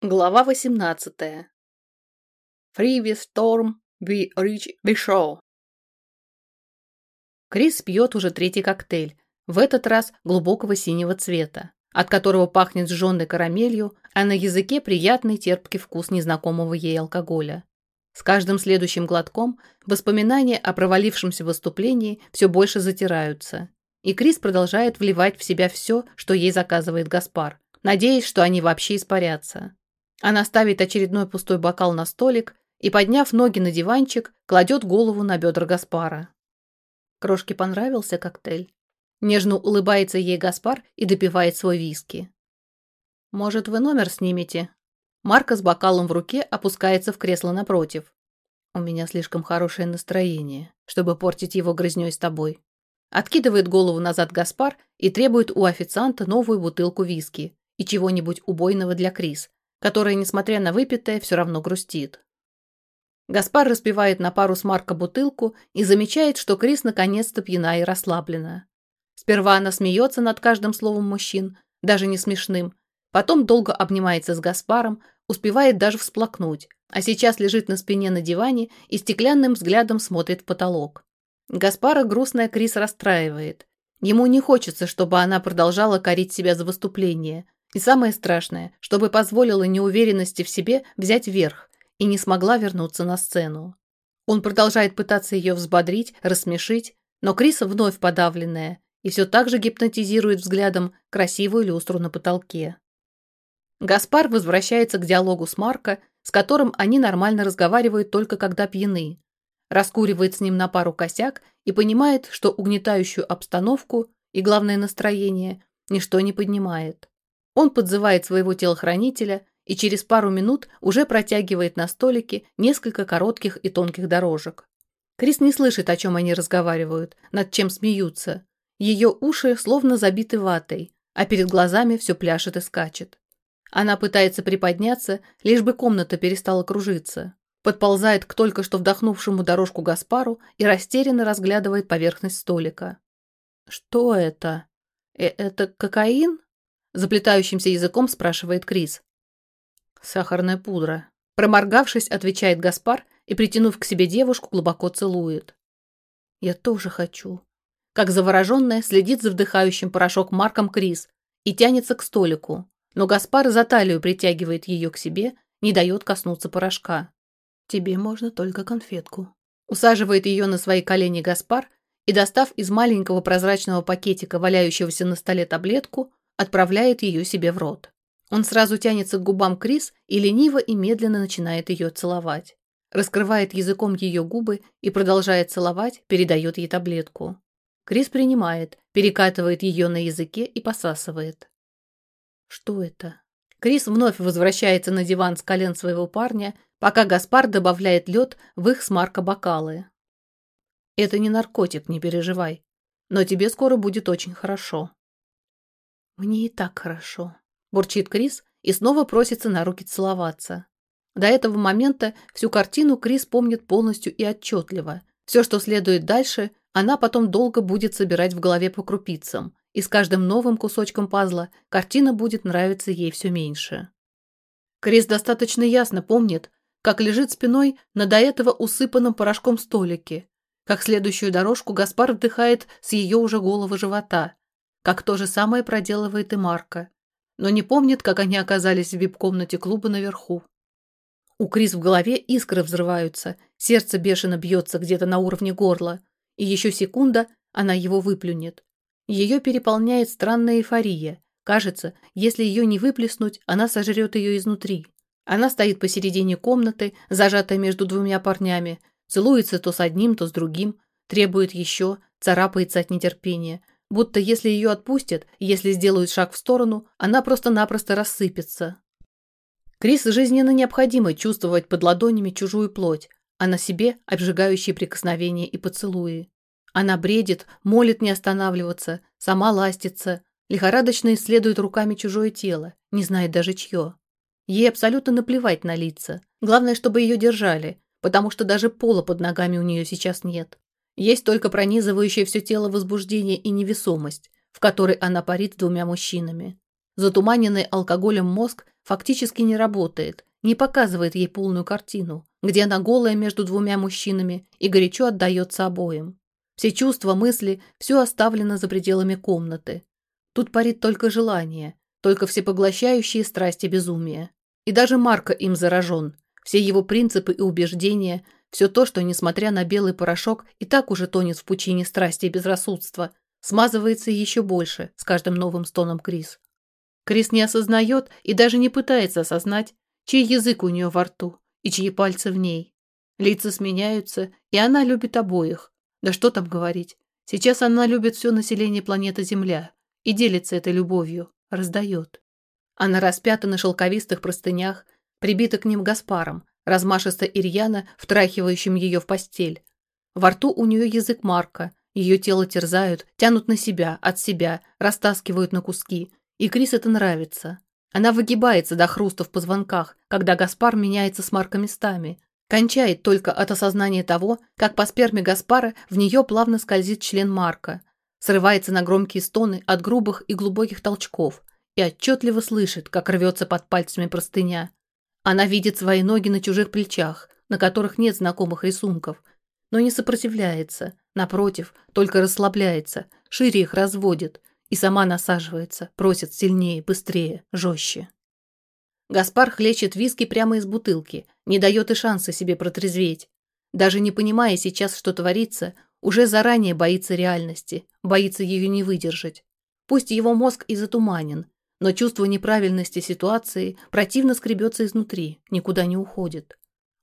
Глава 18. Free storm, we reach the shore. Крис пьет уже третий коктейль, в этот раз глубокого синего цвета, от которого пахнет сжженной карамелью, а на языке приятный терпкий вкус незнакомого ей алкоголя. С каждым следующим глотком воспоминания о провалившемся выступлении все больше затираются, и Крис продолжает вливать в себя все, что ей заказывает Гаспар, надеясь, что они вообще испарятся. Она ставит очередной пустой бокал на столик и, подняв ноги на диванчик, кладет голову на бедра Гаспара. Крошке понравился коктейль. Нежно улыбается ей Гаспар и допивает свой виски. «Может, вы номер снимете?» Марка с бокалом в руке опускается в кресло напротив. «У меня слишком хорошее настроение, чтобы портить его грызнёй с тобой». Откидывает голову назад Гаспар и требует у официанта новую бутылку виски и чего-нибудь убойного для Крис, которая, несмотря на выпитое, все равно грустит. Гаспар распивает на пару с Марко бутылку и замечает, что Крис наконец-то пьяна и расслаблена. Сперва она смеется над каждым словом мужчин, даже не смешным, потом долго обнимается с Гаспаром, успевает даже всплакнуть, а сейчас лежит на спине на диване и стеклянным взглядом смотрит в потолок. Гаспара грустная Крис расстраивает. Ему не хочется, чтобы она продолжала корить себя за выступление – и самое страшное, чтобы позволила неуверенности в себе взять верх и не смогла вернуться на сцену. Он продолжает пытаться ее взбодрить, рассмешить, но Криса вновь подавленная и все так же гипнотизирует взглядом красивую люстру на потолке. Гаспар возвращается к диалогу с Марко, с которым они нормально разговаривают только когда пьяны, раскуривает с ним на пару косяк и понимает, что угнетающую обстановку и, главное, настроение ничто не поднимает. Он подзывает своего телохранителя и через пару минут уже протягивает на столике несколько коротких и тонких дорожек. Крис не слышит, о чем они разговаривают, над чем смеются. Ее уши словно забиты ватой, а перед глазами все пляшет и скачет. Она пытается приподняться, лишь бы комната перестала кружиться. Подползает к только что вдохнувшему дорожку Гаспару и растерянно разглядывает поверхность столика. «Что это? Э это кокаин?» Заплетающимся языком спрашивает Крис. Сахарная пудра. Проморгавшись, отвечает Гаспар и, притянув к себе девушку, глубоко целует. Я тоже хочу. Как завороженная, следит за вдыхающим порошок Марком Крис и тянется к столику, но Гаспар за талию притягивает ее к себе, не дает коснуться порошка. Тебе можно только конфетку. Усаживает ее на свои колени Гаспар и, достав из маленького прозрачного пакетика, валяющегося на столе таблетку, отправляет ее себе в рот. Он сразу тянется к губам Крис и лениво и медленно начинает ее целовать. Раскрывает языком ее губы и, продолжая целовать, передает ей таблетку. Крис принимает, перекатывает ее на языке и посасывает. Что это? Крис вновь возвращается на диван с колен своего парня, пока Гаспар добавляет лед в их с Марко бокалы. Это не наркотик, не переживай. Но тебе скоро будет очень хорошо. «Мне и так хорошо», – бурчит Крис и снова просится на руки целоваться. До этого момента всю картину Крис помнит полностью и отчетливо. Все, что следует дальше, она потом долго будет собирать в голове по крупицам, и с каждым новым кусочком пазла картина будет нравиться ей все меньше. Крис достаточно ясно помнит, как лежит спиной на до этого усыпанном порошком столике, как следующую дорожку Гаспар вдыхает с ее уже головы живота, как то же самое проделывает и Марка, но не помнит, как они оказались в вип-комнате клуба наверху. У Крис в голове искры взрываются, сердце бешено бьется где-то на уровне горла, и еще секунда она его выплюнет. Ее переполняет странная эйфория. Кажется, если ее не выплеснуть, она сожрет ее изнутри. Она стоит посередине комнаты, зажатая между двумя парнями, целуется то с одним, то с другим, требует еще, царапается от нетерпения, будто если ее отпустят, если сделают шаг в сторону, она просто-напросто рассыпется. Крис жизненно необходимо чувствовать под ладонями чужую плоть, а на себе обжигающие прикосновения и поцелуи. Она бредит, молит не останавливаться, сама ластится, лихорадочно исследует руками чужое тело, не знает даже чье. Ей абсолютно наплевать на лица. Главное, чтобы ее держали, потому что даже пола под ногами у нее сейчас нет. Есть только пронизывающее все тело возбуждение и невесомость, в которой она парит двумя мужчинами. Затуманенный алкоголем мозг фактически не работает, не показывает ей полную картину, где она голая между двумя мужчинами и горячо отдается обоим. Все чувства, мысли, все оставлено за пределами комнаты. Тут парит только желание, только всепоглощающие страсти безумия. И даже Марко им заражен. Все его принципы и убеждения, все то, что, несмотря на белый порошок, и так уже тонет в пучине страсти и безрассудства, смазывается еще больше с каждым новым стоном Крис. Крис не осознает и даже не пытается осознать, чей язык у нее во рту и чьи пальцы в ней. Лица сменяются, и она любит обоих. Да что там говорить. Сейчас она любит все население планеты Земля и делится этой любовью, раздает. Она распята на шелковистых простынях, прибита к ним Гаспаром, размашисто Ирьяна, втрахивающим ее в постель. Во рту у нее язык Марка, ее тело терзают, тянут на себя, от себя, растаскивают на куски. И Крис это нравится. Она выгибается до хруста в позвонках, когда Гаспар меняется с Марка местами. Кончает только от осознания того, как по сперме Гаспара в нее плавно скользит член Марка. Срывается на громкие стоны от грубых и глубоких толчков и отчетливо слышит, как рвется под пальцами простыня. Она видит свои ноги на чужих плечах, на которых нет знакомых рисунков, но не сопротивляется, напротив, только расслабляется, шире их разводит и сама насаживается, просит сильнее, быстрее, жестче. Гаспар хлещет виски прямо из бутылки, не дает и шанса себе протрезветь. Даже не понимая сейчас, что творится, уже заранее боится реальности, боится ее не выдержать. Пусть его мозг и затуманен, но чувство неправильности ситуации противно скребется изнутри, никуда не уходит.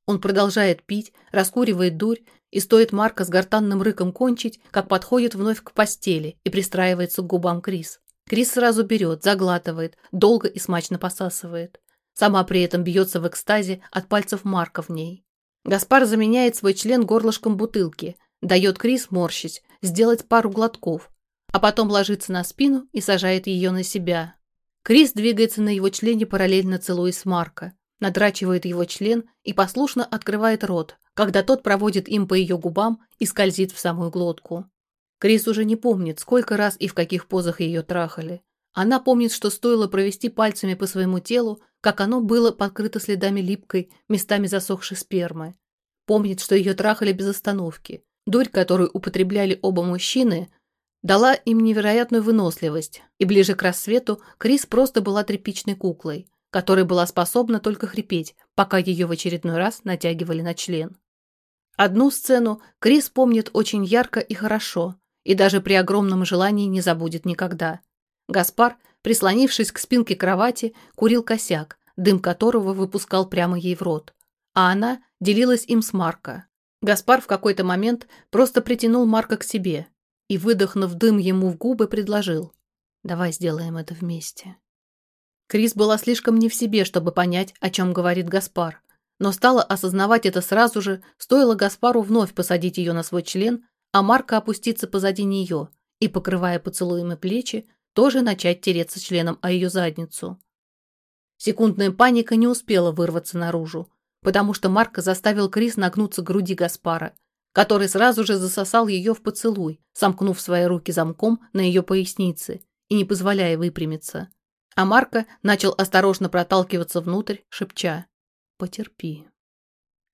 Он продолжает пить, раскуривает дурь, и стоит Марка с гортанным рыком кончить, как подходит вновь к постели и пристраивается к губам Крис. Крис сразу берет, заглатывает, долго и смачно посасывает. Сама при этом бьется в экстазе от пальцев Марка в ней. Гаспар заменяет свой член горлышком бутылки, дает Крис морщить, сделать пару глотков, а потом ложится на спину и сажает ее на себя. Крис двигается на его члене параллельно целуясь Марка надрачивает его член и послушно открывает рот, когда тот проводит им по ее губам и скользит в самую глотку. Крис уже не помнит, сколько раз и в каких позах ее трахали. Она помнит, что стоило провести пальцами по своему телу, как оно было покрыто следами липкой, местами засохшей спермы. Помнит, что ее трахали без остановки. Дурь, которую употребляли оба мужчины, дала им невероятную выносливость, и ближе к рассвету Крис просто была тряпичной куклой – которая была способна только хрипеть, пока ее в очередной раз натягивали на член. Одну сцену Крис помнит очень ярко и хорошо, и даже при огромном желании не забудет никогда. Гаспар, прислонившись к спинке кровати, курил косяк, дым которого выпускал прямо ей в рот, а она делилась им с Марко. Гаспар в какой-то момент просто притянул Марка к себе и, выдохнув дым ему в губы, предложил «Давай сделаем это вместе». Крис была слишком не в себе, чтобы понять, о чем говорит Гаспар. Но стала осознавать это сразу же, стоило Гаспару вновь посадить ее на свой член, а Марка опуститься позади нее и, покрывая поцелуями плечи, тоже начать тереться членом о ее задницу. Секундная паника не успела вырваться наружу, потому что Марка заставил Крис нагнуться к груди Гаспара, который сразу же засосал ее в поцелуй, сомкнув свои руки замком на ее пояснице и не позволяя выпрямиться. А Марко начал осторожно проталкиваться внутрь, шепча «Потерпи».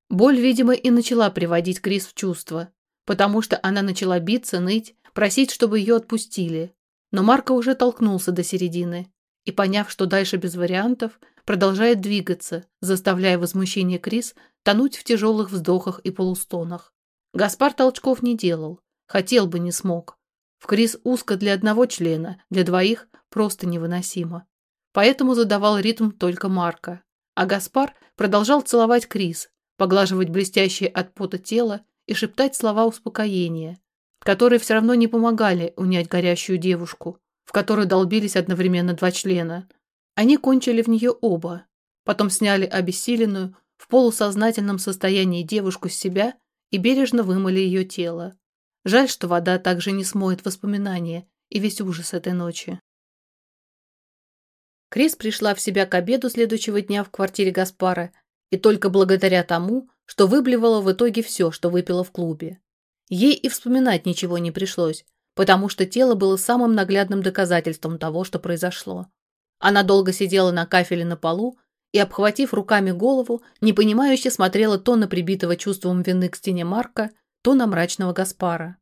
Боль, видимо, и начала приводить Крис в чувство, потому что она начала биться, ныть, просить, чтобы ее отпустили. Но Марко уже толкнулся до середины и, поняв, что дальше без вариантов, продолжает двигаться, заставляя возмущение Крис тонуть в тяжелых вздохах и полустонах. Гаспар толчков не делал, хотел бы, не смог. В Крис узко для одного члена, для двоих просто невыносимо поэтому задавал ритм только Марка. А Гаспар продолжал целовать Крис, поглаживать блестящее от пота тело и шептать слова успокоения, которые все равно не помогали унять горящую девушку, в которой долбились одновременно два члена. Они кончили в нее оба, потом сняли обессиленную, в полусознательном состоянии девушку с себя и бережно вымыли ее тело. Жаль, что вода также не смоет воспоминания и весь ужас этой ночи. Крис пришла в себя к обеду следующего дня в квартире Гаспара и только благодаря тому, что выблевала в итоге все, что выпила в клубе. Ей и вспоминать ничего не пришлось, потому что тело было самым наглядным доказательством того, что произошло. Она долго сидела на кафеле на полу, и, обхватив руками голову, непонимающе смотрела то на прибитого чувством вины к стене Марка, то на мрачного Гаспара.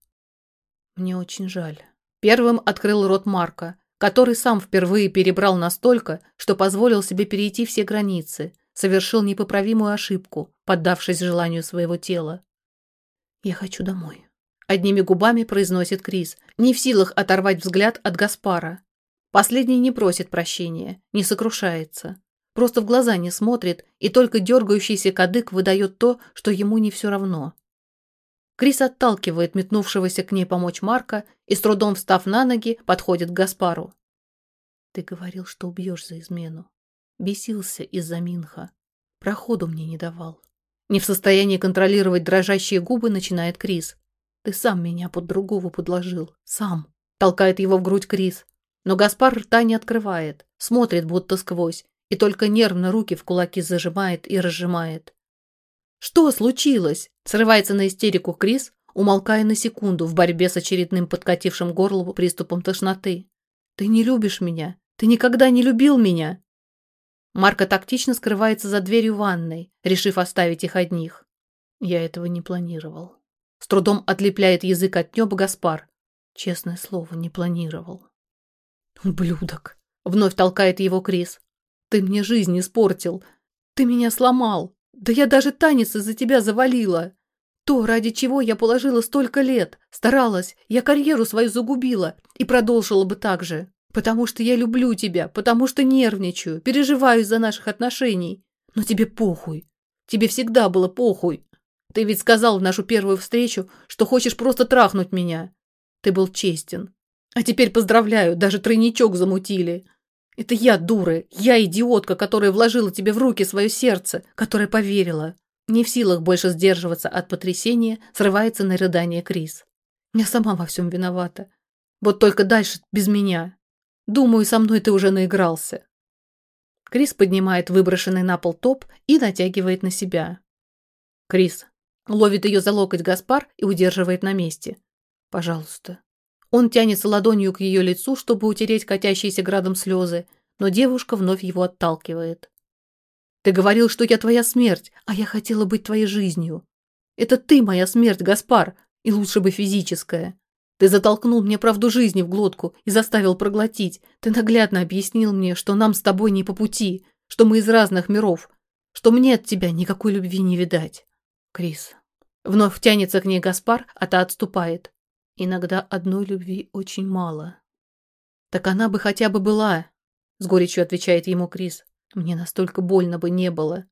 «Мне очень жаль». Первым открыл рот Марка, который сам впервые перебрал настолько, что позволил себе перейти все границы, совершил непоправимую ошибку, поддавшись желанию своего тела. «Я хочу домой», — одними губами произносит Крис, не в силах оторвать взгляд от Гаспара. Последний не просит прощения, не сокрушается. Просто в глаза не смотрит, и только дергающийся кадык выдает то, что ему не все равно. Крис отталкивает метнувшегося к ней помочь Марка и, с трудом встав на ноги, подходит к Гаспару. «Ты говорил, что убьешь за измену. Бесился из-за Минха. Проходу мне не давал. Не в состоянии контролировать дрожащие губы, начинает Крис. Ты сам меня под другого подложил. Сам. Толкает его в грудь Крис. Но Гаспар рта не открывает. Смотрит будто сквозь. И только нервно руки в кулаки зажимает и разжимает. «Что случилось?» – срывается на истерику Крис, умолкая на секунду в борьбе с очередным подкатившим горлу приступом тошноты. «Ты не любишь меня. Ты никогда не любил меня!» Марко тактично скрывается за дверью ванной, решив оставить их одних. Я этого не планировал. С трудом отлепляет язык от неба Гаспар. Честное слово, не планировал. «Ублюдок!» — вновь толкает его Крис. «Ты мне жизнь испортил. Ты меня сломал. Да я даже танец из-за тебя завалила. То, ради чего я положила столько лет, старалась, я карьеру свою загубила и продолжила бы так же. Потому что я люблю тебя, потому что нервничаю, переживаю из-за наших отношений. Но тебе похуй. Тебе всегда было похуй. Ты ведь сказал в нашу первую встречу, что хочешь просто трахнуть меня. Ты был честен. А теперь поздравляю, даже тройничок замутили. Это я, дура, я идиотка, которая вложила тебе в руки свое сердце, которая поверила. Не в силах больше сдерживаться от потрясения, срывается на рыдание Крис. Я сама во всем виновата. Вот только дальше без меня. Думаю, со мной ты уже наигрался. Крис поднимает выброшенный на пол топ и натягивает на себя. Крис ловит ее за локоть Гаспар и удерживает на месте. Пожалуйста, он тянется ладонью к ее лицу, чтобы утереть катящиеся градом слезы, но девушка вновь его отталкивает. «Ты говорил, что я твоя смерть, а я хотела быть твоей жизнью. Это ты моя смерть, Гаспар, и лучше бы физическая. Ты затолкнул мне правду жизни в глотку и заставил проглотить. Ты наглядно объяснил мне, что нам с тобой не по пути, что мы из разных миров, что мне от тебя никакой любви не видать. Крис. Вновь тянется к ней Гаспар, а та отступает. Иногда одной любви очень мало. Так она бы хотя бы была, с горечью отвечает ему Крис. Мне настолько больно бы не было.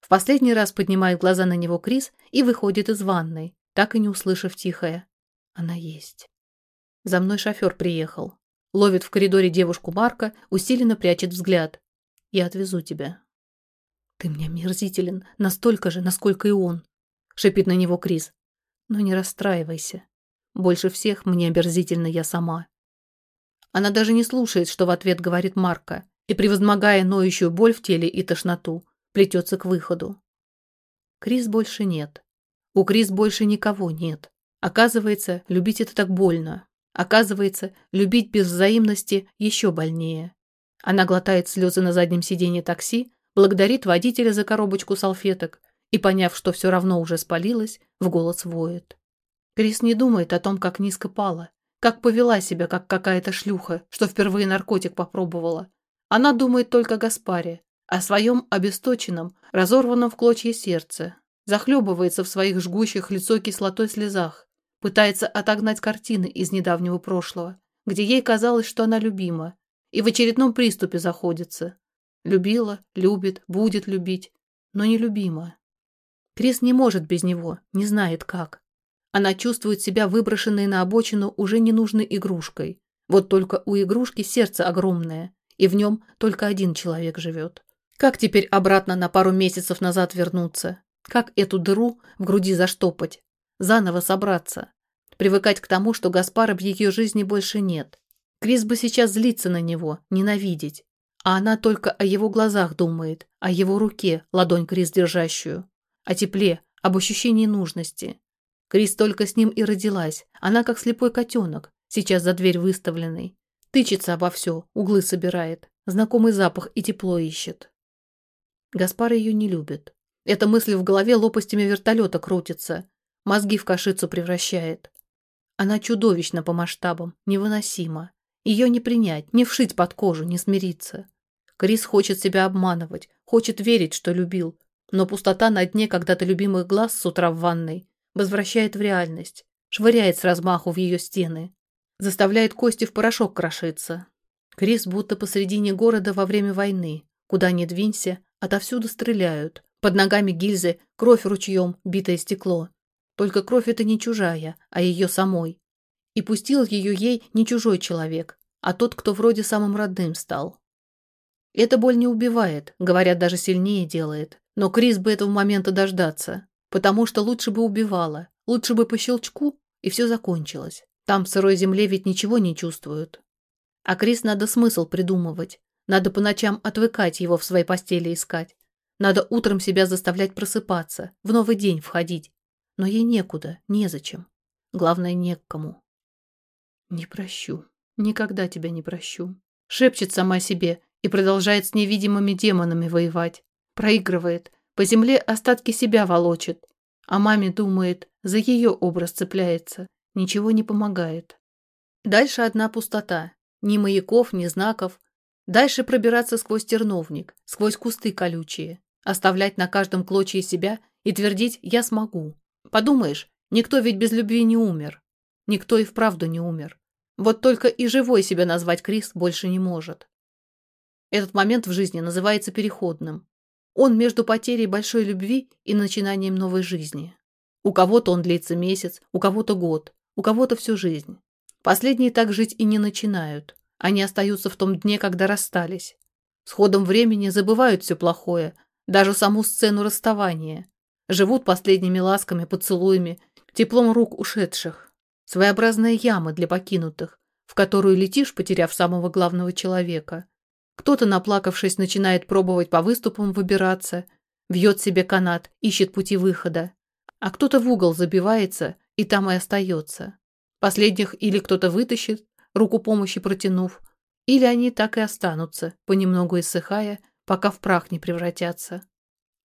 В последний раз поднимает глаза на него Крис и выходит из ванной, так и не услышав тихое. Она есть. За мной шофер приехал. Ловит в коридоре девушку Марка, усиленно прячет взгляд. Я отвезу тебя. Ты мне мерзителен, настолько же, насколько и он. Шипит на него Крис. Но не расстраивайся. Больше всех мне оберзительно я сама. Она даже не слушает, что в ответ говорит Марка, и, превозмогая ноющую боль в теле и тошноту, плетется к выходу. Крис больше нет. У Крис больше никого нет. Оказывается, любить это так больно. Оказывается, любить без взаимности еще больнее. Она глотает слезы на заднем сиденье такси, благодарит водителя за коробочку салфеток и, поняв, что все равно уже спалилась, в голос воет. Крис не думает о том, как низко пала, как повела себя, как какая-то шлюха, что впервые наркотик попробовала. Она думает только о Гаспаре, о своем обесточенном, разорванном в клочья сердце, захлебывается в своих жгущих лицо кислотой слезах, пытается отогнать картины из недавнего прошлого, где ей казалось, что она любима, и в очередном приступе заходится. Любила, любит, будет любить, но не любима. Крис не может без него, не знает как. Она чувствует себя выброшенной на обочину уже ненужной игрушкой. Вот только у игрушки сердце огромное, и в нем только один человек живет. Как теперь обратно на пару месяцев назад вернуться? Как эту дыру в груди заштопать? Заново собраться? Привыкать к тому, что Гаспара в ее жизни больше нет. Крис бы сейчас злиться на него, ненавидеть. А она только о его глазах думает, о его руке, ладонь Крис держащую, о тепле, об ощущении нужности. Крис только с ним и родилась. Она как слепой котенок, сейчас за дверь выставленный. Тычется обо все, углы собирает. Знакомый запах и тепло ищет. Гаспар ее не любит. Эта мысль в голове лопастями вертолета крутится, мозги в кашицу превращает. Она чудовищна по масштабам, невыносима. Ее не принять, не вшить под кожу, не смириться. Крис хочет себя обманывать, хочет верить, что любил, но пустота на дне когда-то любимых глаз с утра в ванной возвращает в реальность, швыряет с размаху в ее стены, заставляет кости в порошок крошиться. Крис будто посредине города во время войны, куда ни двинься, отовсюду стреляют, под ногами гильзы, кровь ручьем, битое стекло. Только кровь это не чужая, а ее самой. И пустил ее ей не чужой человек, а тот, кто вроде самым родным стал. Эта боль не убивает, говорят, даже сильнее делает. Но Крис бы этого момента дождаться, потому что лучше бы убивала, лучше бы по щелчку, и все закончилось. Там в сырой земле ведь ничего не чувствуют. А Крис надо смысл придумывать. Надо по ночам отвыкать его в своей постели искать. Надо утром себя заставлять просыпаться, в новый день входить. Но ей некуда, незачем. Главное, не к кому. «Не прощу. Никогда тебя не прощу», — шепчет сама себе и продолжает с невидимыми демонами воевать. Проигрывает, по земле остатки себя волочит. А маме думает, за ее образ цепляется. Ничего не помогает. Дальше одна пустота. Ни маяков, ни знаков. Дальше пробираться сквозь терновник, сквозь кусты колючие. Оставлять на каждом клочье себя и твердить «я смогу». Подумаешь, никто ведь без любви не умер. Никто и вправду не умер. Вот только и живой себя назвать Крис больше не может. Этот момент в жизни называется переходным. Он между потерей большой любви и начинанием новой жизни. У кого-то он длится месяц, у кого-то год, у кого-то всю жизнь. Последние так жить и не начинают. Они остаются в том дне, когда расстались. С ходом времени забывают все плохое, даже саму сцену расставания. Живут последними ласками, поцелуями, теплом рук ушедших. Своеобразная яма для покинутых, в которую летишь, потеряв самого главного человека. Кто-то, наплакавшись, начинает пробовать по выступам выбираться, вьет себе канат, ищет пути выхода. А кто-то в угол забивается и там и остается. Последних или кто-то вытащит, руку помощи протянув, или они так и останутся, понемногу иссыхая, пока в прах не превратятся.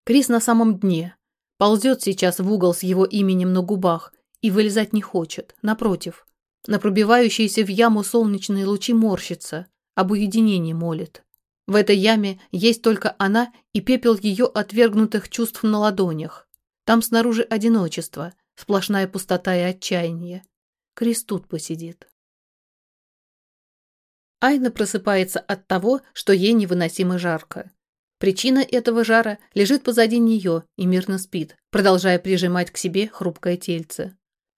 Крис на самом дне. Ползет сейчас в угол с его именем на губах и вылезать не хочет, напротив. На пробивающиеся в яму солнечные лучи морщится, об уединении молит. В этой яме есть только она и пепел ее отвергнутых чувств на ладонях. Там снаружи одиночество, сплошная пустота и отчаяние. Крис тут посидит. Айна просыпается от того, что ей невыносимо жарко. Причина этого жара лежит позади нее и мирно спит, продолжая прижимать к себе хрупкое тельце.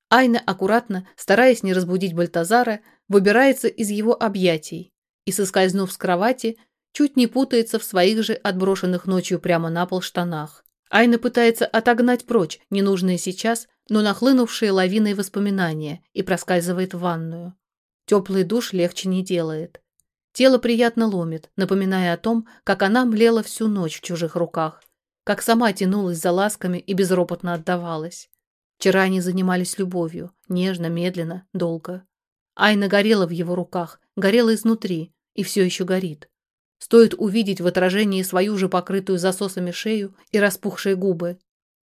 Айна аккуратно, стараясь не разбудить Бальтазара, выбирается из его объятий, и, соскользнув с кровати, чуть не путается в своих же отброшенных ночью прямо на пол штанах. Айна пытается отогнать прочь ненужные сейчас, но нахлынувшие лавиной воспоминания и проскальзывает в ванную. Теплый душ легче не делает. Тело приятно ломит, напоминая о том, как она млела всю ночь в чужих руках, как сама тянулась за ласками и безропотно отдавалась. Вчера они занимались любовью, нежно, медленно, долго. Айна горела в его руках, горела изнутри и все еще горит. Стоит увидеть в отражении свою же покрытую засосами шею и распухшие губы.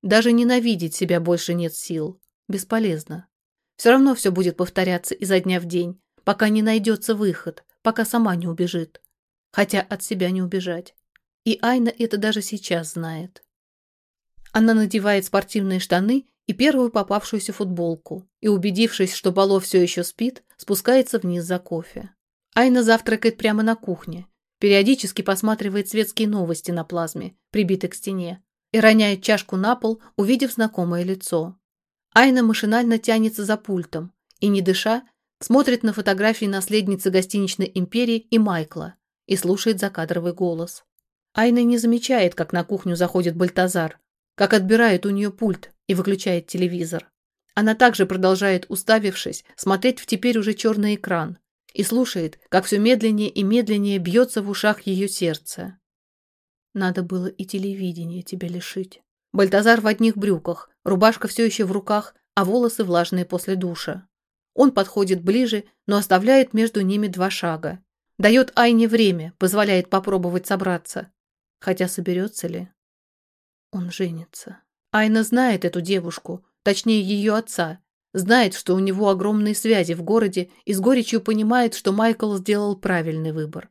Даже ненавидеть себя больше нет сил. Бесполезно. Все равно все будет повторяться изо дня в день, пока не найдется выход, пока сама не убежит. Хотя от себя не убежать. И Айна это даже сейчас знает. Она надевает спортивные штаны и первую попавшуюся футболку и, убедившись, что Бало все еще спит, спускается вниз за кофе. Айна завтракает прямо на кухне, периодически посматривает светские новости на плазме, прибитой к стене, и роняет чашку на пол, увидев знакомое лицо. Айна машинально тянется за пультом и, не дыша, смотрит на фотографии наследницы гостиничной империи и Майкла и слушает закадровый голос. Айна не замечает, как на кухню заходит Бальтазар, как отбирает у нее пульт и выключает телевизор. Она также продолжает, уставившись, смотреть в теперь уже черный экран, и слушает, как все медленнее и медленнее бьется в ушах ее сердце. Надо было и телевидение тебя лишить. Бальтазар в одних брюках, рубашка все еще в руках, а волосы влажные после душа. Он подходит ближе, но оставляет между ними два шага. Дает Айне время, позволяет попробовать собраться. Хотя соберется ли? Он женится. Айна знает эту девушку, точнее ее отца, знает, что у него огромные связи в городе и с горечью понимает, что Майкл сделал правильный выбор.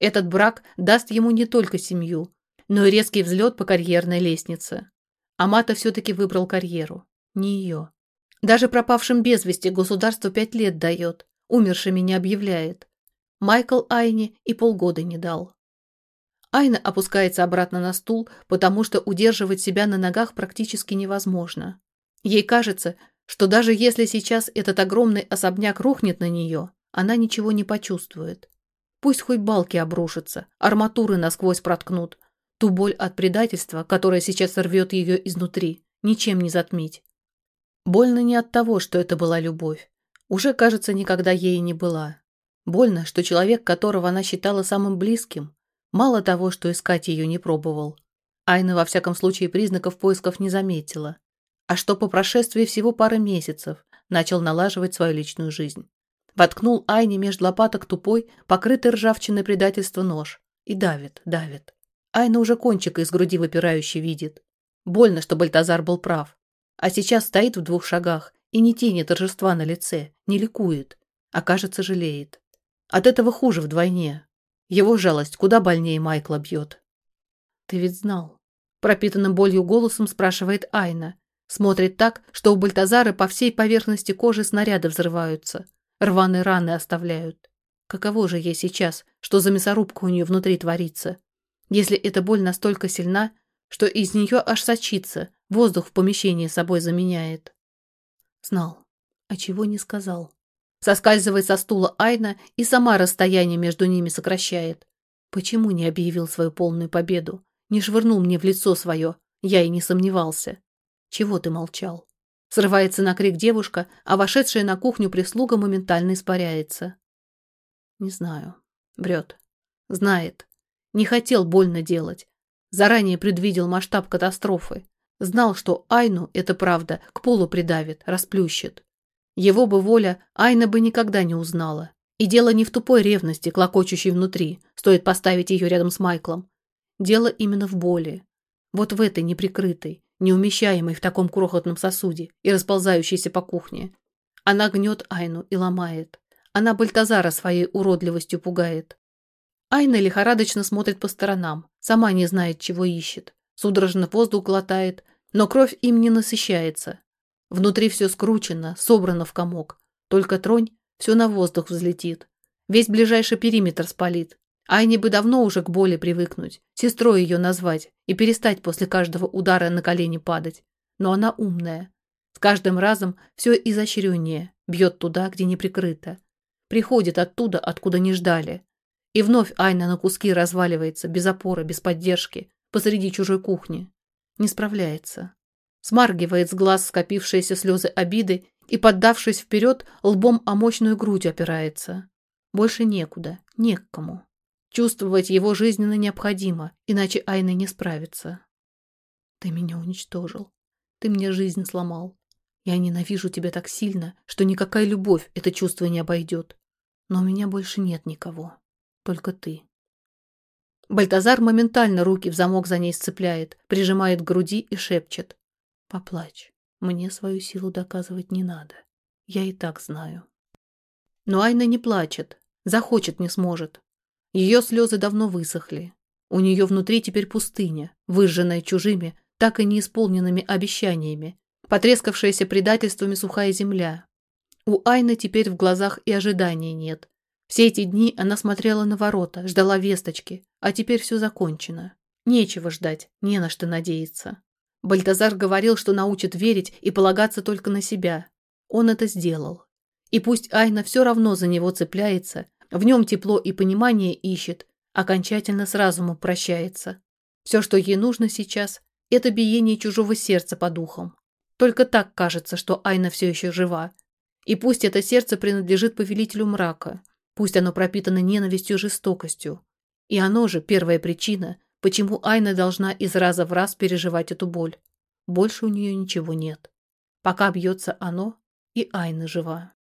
Этот брак даст ему не только семью, но и резкий взлет по карьерной лестнице. Амата все-таки выбрал карьеру, не ее. Даже пропавшим без вести государство пять лет дает, умершими не объявляет. Майкл Айне и полгода не дал. Айна опускается обратно на стул, потому что удерживать себя на ногах практически невозможно. Ей кажется, что даже если сейчас этот огромный особняк рухнет на нее, она ничего не почувствует. Пусть хоть балки обрушатся, арматуры насквозь проткнут. Ту боль от предательства, которая сейчас рвет ее изнутри, ничем не затмить. Больно не от того, что это была любовь. Уже, кажется, никогда ей не была. Больно, что человек, которого она считала самым близким, мало того, что искать ее не пробовал. Айна, во всяком случае, признаков поисков не заметила. А что по прошествии всего пары месяцев начал налаживать свою личную жизнь. Воткнул Айне между лопаток тупой, покрытый ржавчиной предательства нож. И давит, давит. Айна уже кончик из груди выпирающий видит. Больно, что Бальтазар был прав. А сейчас стоит в двух шагах и не тени торжества на лице, не ликует, а, кажется, жалеет. От этого хуже вдвойне. Его жалость куда больнее Майкла бьет. «Ты ведь знал?» Пропитанным болью голосом спрашивает Айна. Смотрит так, что у Бальтазара по всей поверхности кожи снаряды взрываются. Рваные раны оставляют. Каково же ей сейчас, что за мясорубка у нее внутри творится? Если эта боль настолько сильна, что из нее аж сочится, воздух в помещении собой заменяет. Знал, а чего не сказал. Соскальзывает со стула Айна и сама расстояние между ними сокращает. Почему не объявил свою полную победу? Не швырнул мне в лицо свое, я и не сомневался. Чего ты молчал? Срывается на крик девушка, а вошедшая на кухню прислуга моментально испаряется. Не знаю. Врет. Знает. Не хотел больно делать. Заранее предвидел масштаб катастрофы. Знал, что Айну, это правда, к полу придавит, расплющит. Его бы воля Айна бы никогда не узнала. И дело не в тупой ревности, клокочущей внутри, стоит поставить ее рядом с Майклом. Дело именно в боли. Вот в этой неприкрытой, неумещаемой в таком крохотном сосуде и расползающейся по кухне. Она гнет Айну и ломает. Она Бальтазара своей уродливостью пугает. Айна лихорадочно смотрит по сторонам, сама не знает, чего ищет. Судорожно воздух глотает, но кровь им не насыщается. Внутри все скручено, собрано в комок. Только тронь, все на воздух взлетит. Весь ближайший периметр спалит. Айне бы давно уже к боли привыкнуть, сестрой ее назвать и перестать после каждого удара на колени падать. Но она умная. С каждым разом все изощреннее, бьет туда, где не прикрыто. Приходит оттуда, откуда не ждали. И вновь Айна на куски разваливается, без опоры, без поддержки, посреди чужой кухни. Не справляется. Смаргивает с глаз скопившиеся слезы обиды и, поддавшись вперед, лбом о мощную грудь опирается. Больше некуда, не к кому. Чувствовать его жизненно необходимо, иначе Айна не справится. Ты меня уничтожил. Ты мне жизнь сломал. Я ненавижу тебя так сильно, что никакая любовь это чувство не обойдет. Но у меня больше нет никого. Только ты. Бальтазар моментально руки в замок за ней сцепляет, прижимает к груди и шепчет. Поплачь. Мне свою силу доказывать не надо. Я и так знаю. Но Айна не плачет. Захочет, не сможет. Ее слезы давно высохли. У нее внутри теперь пустыня, выжженная чужими, так и неисполненными обещаниями, потрескавшаяся предательствами сухая земля. У Айны теперь в глазах и ожидания нет. Все эти дни она смотрела на ворота, ждала весточки, а теперь все закончено. Нечего ждать, не на что надеяться. Бальтазар говорил, что научит верить и полагаться только на себя. Он это сделал. И пусть Айна все равно за него цепляется, в нем тепло и понимание ищет, окончательно с разумом прощается. Все, что ей нужно сейчас, это биение чужого сердца по духам. Только так кажется, что Айна все еще жива. И пусть это сердце принадлежит повелителю мрака, пусть оно пропитано ненавистью и жестокостью. И оно же первая причина, почему Айна должна из раза в раз переживать эту боль. Больше у нее ничего нет. Пока бьется оно, и Айна жива.